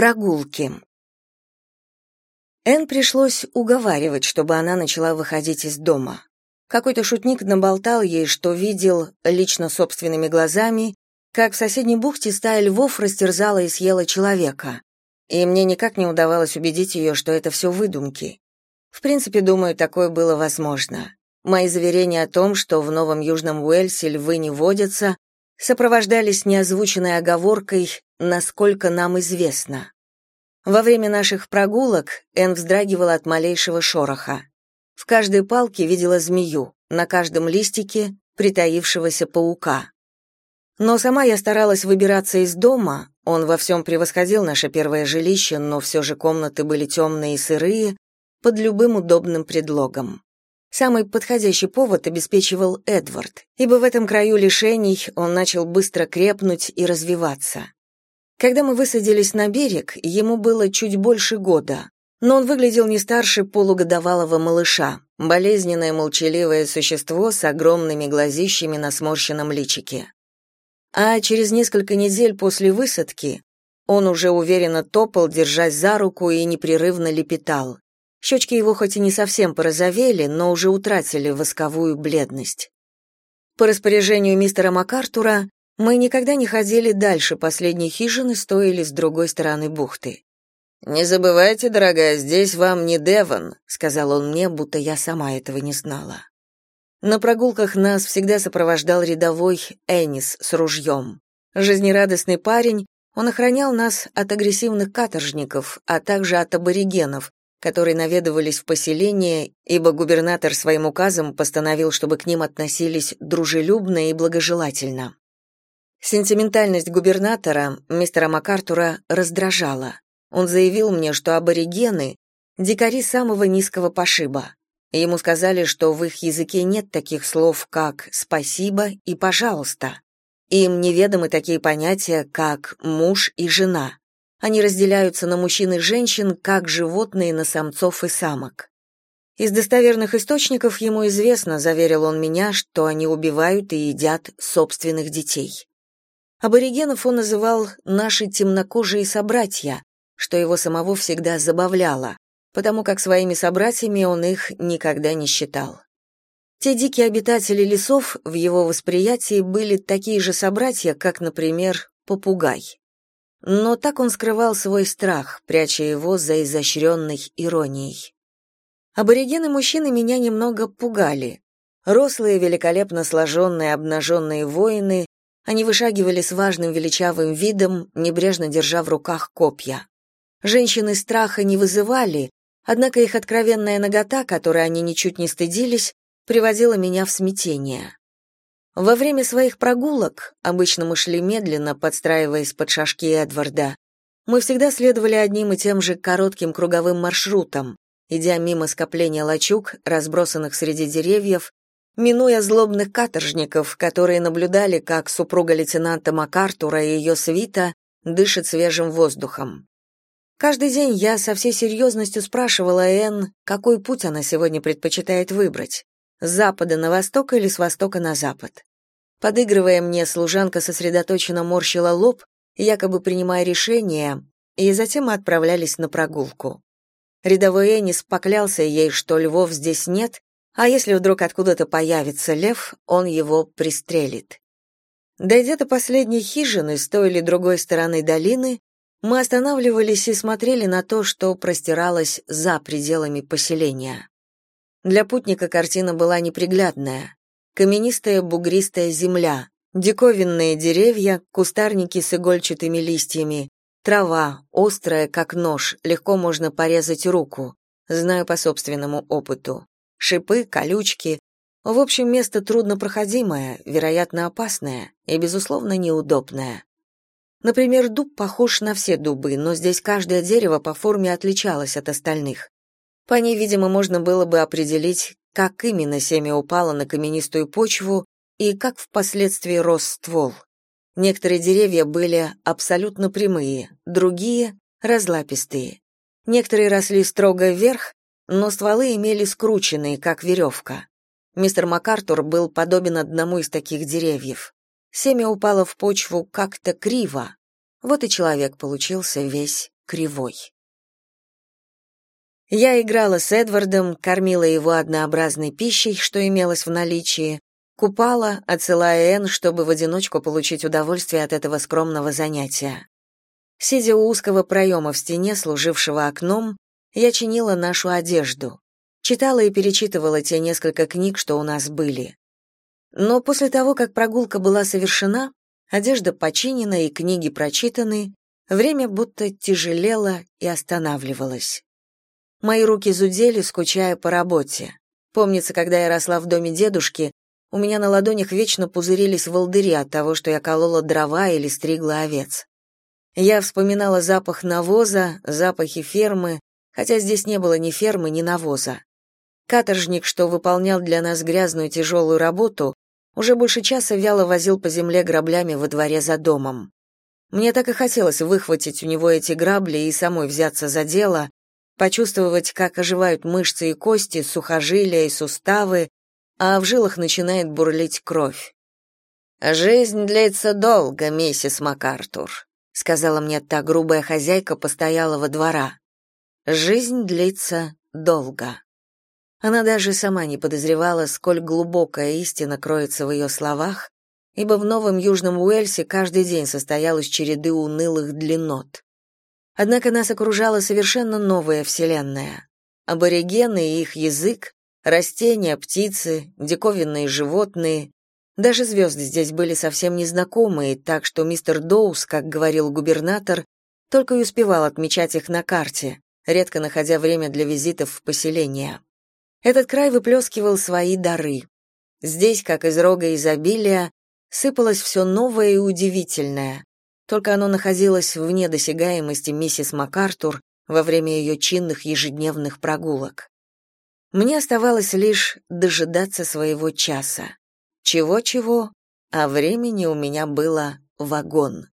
Прогулки. Эн пришлось уговаривать, чтобы она начала выходить из дома. Какой-то шутник наболтал ей, что видел лично собственными глазами, как в соседней бухте стая львов растерзала и съела человека. И мне никак не удавалось убедить ее, что это все выдумки. В принципе, думаю, такое было возможно. Мои заверения о том, что в Новом Южном Уэльсе львы не водятся, сопровождались неозвученной оговоркой «насколько нам известно». Во время наших прогулок Энн вздрагивала от малейшего шороха. В каждой палке видела змею, на каждом листике — притаившегося паука. Но сама я старалась выбираться из дома, он во всем превосходил наше первое жилище, но все же комнаты были темные и сырые, под любым удобным предлогом. Самый подходящий повод обеспечивал Эдвард, ибо в этом краю лишений он начал быстро крепнуть и развиваться. Когда мы высадились на берег, ему было чуть больше года, но он выглядел не старше полугодовалого малыша, болезненное молчаливое существо с огромными глазищами на сморщенном личике. А через несколько недель после высадки он уже уверенно топал, держась за руку и непрерывно лепетал. Щечки его хоть и не совсем порозовели, но уже утратили восковую бледность. По распоряжению мистера МакАртура мы никогда не ходили дальше последней хижины, стоили с другой стороны бухты. «Не забывайте, дорогая, здесь вам не Девон», — сказал он мне, будто я сама этого не знала. На прогулках нас всегда сопровождал рядовой Энис с ружьем. Жизнерадостный парень, он охранял нас от агрессивных каторжников, а также от аборигенов, которые наведывались в поселение, ибо губернатор своим указом постановил, чтобы к ним относились дружелюбно и благожелательно. Сентиментальность губернатора, мистера МакАртура, раздражала. Он заявил мне, что аборигены — дикари самого низкого пошиба. Ему сказали, что в их языке нет таких слов, как «спасибо» и «пожалуйста». Им неведомы такие понятия, как «муж» и «жена». Они разделяются на мужчин и женщин, как животные на самцов и самок. Из достоверных источников ему известно, заверил он меня, что они убивают и едят собственных детей. Аборигенов он называл «наши темнокожие собратья», что его самого всегда забавляло, потому как своими собратьями он их никогда не считал. Те дикие обитатели лесов в его восприятии были такие же собратья, как, например, попугай. Но так он скрывал свой страх, пряча его за изощренной иронией. Аборигены-мужчины меня немного пугали. Рослые, великолепно сложенные, обнаженные воины, они вышагивали с важным величавым видом, небрежно держа в руках копья. Женщины страха не вызывали, однако их откровенная нагота, которой они ничуть не стыдились, приводила меня в смятение. Во время своих прогулок, обычно мы шли медленно, подстраиваясь под шашки Эдварда, мы всегда следовали одним и тем же коротким круговым маршрутом, идя мимо скопления лачуг, разбросанных среди деревьев, минуя злобных каторжников, которые наблюдали, как супруга лейтенанта МакАртура и ее свита дышит свежим воздухом. Каждый день я со всей серьезностью спрашивала Энн, какой путь она сегодня предпочитает выбрать с запада на восток или с востока на запад. Подыгрывая мне, служанка сосредоточенно морщила лоб, якобы принимая решение, и затем мы отправлялись на прогулку. Рядовой Энис поклялся ей, что львов здесь нет, а если вдруг откуда-то появится лев, он его пристрелит. Дойдя до последней хижины с той или другой стороны долины, мы останавливались и смотрели на то, что простиралось за пределами поселения. Для путника картина была неприглядная. Каменистая бугристая земля, диковинные деревья, кустарники с игольчатыми листьями, трава, острая, как нож, легко можно порезать руку, знаю по собственному опыту. Шипы, колючки. В общем, место труднопроходимое, вероятно, опасное и, безусловно, неудобное. Например, дуб похож на все дубы, но здесь каждое дерево по форме отличалось от остальных. По ней, видимо, можно было бы определить, как именно семя упало на каменистую почву и как впоследствии рос ствол. Некоторые деревья были абсолютно прямые, другие — разлапистые. Некоторые росли строго вверх, но стволы имели скрученные, как веревка. Мистер МакАртур был подобен одному из таких деревьев. Семя упало в почву как-то криво. Вот и человек получился весь кривой. Я играла с Эдвардом, кормила его однообразной пищей, что имелось в наличии, купала, отсылая Энн, чтобы в одиночку получить удовольствие от этого скромного занятия. Сидя у узкого проема в стене, служившего окном, я чинила нашу одежду. Читала и перечитывала те несколько книг, что у нас были. Но после того, как прогулка была совершена, одежда починена и книги прочитаны, время будто тяжелело и останавливалось. Мои руки зудели, скучая по работе. Помнится, когда я росла в доме дедушки, у меня на ладонях вечно пузырились волдыри от того, что я колола дрова или стригла овец. Я вспоминала запах навоза, запахи фермы, хотя здесь не было ни фермы, ни навоза. Каторжник, что выполнял для нас грязную тяжелую работу, уже больше часа вяло возил по земле граблями во дворе за домом. Мне так и хотелось выхватить у него эти грабли и самой взяться за дело, почувствовать, как оживают мышцы и кости, сухожилия и суставы, а в жилах начинает бурлить кровь. «Жизнь длится долго, миссис МакАртур», — сказала мне та грубая хозяйка постоялого двора. «Жизнь длится долго». Она даже сама не подозревала, сколь глубокая истина кроется в ее словах, ибо в Новом Южном Уэльсе каждый день состоял из череды унылых длиннот. Однако нас окружала совершенно новая вселенная. Аборигены и их язык, растения, птицы, диковинные животные, даже звезды здесь были совсем незнакомые, так что мистер Доус, как говорил губернатор, только и успевал отмечать их на карте, редко находя время для визитов в поселение. Этот край выплескивал свои дары. Здесь, как из рога изобилия, сыпалось все новое и удивительное. Только оно находилось вне досягаемости миссис МакАртур во время ее чинных ежедневных прогулок. Мне оставалось лишь дожидаться своего часа. Чего-чего, а времени у меня было вагон.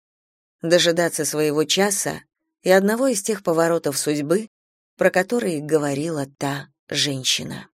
Дожидаться своего часа и одного из тех поворотов судьбы, про которые говорила та женщина.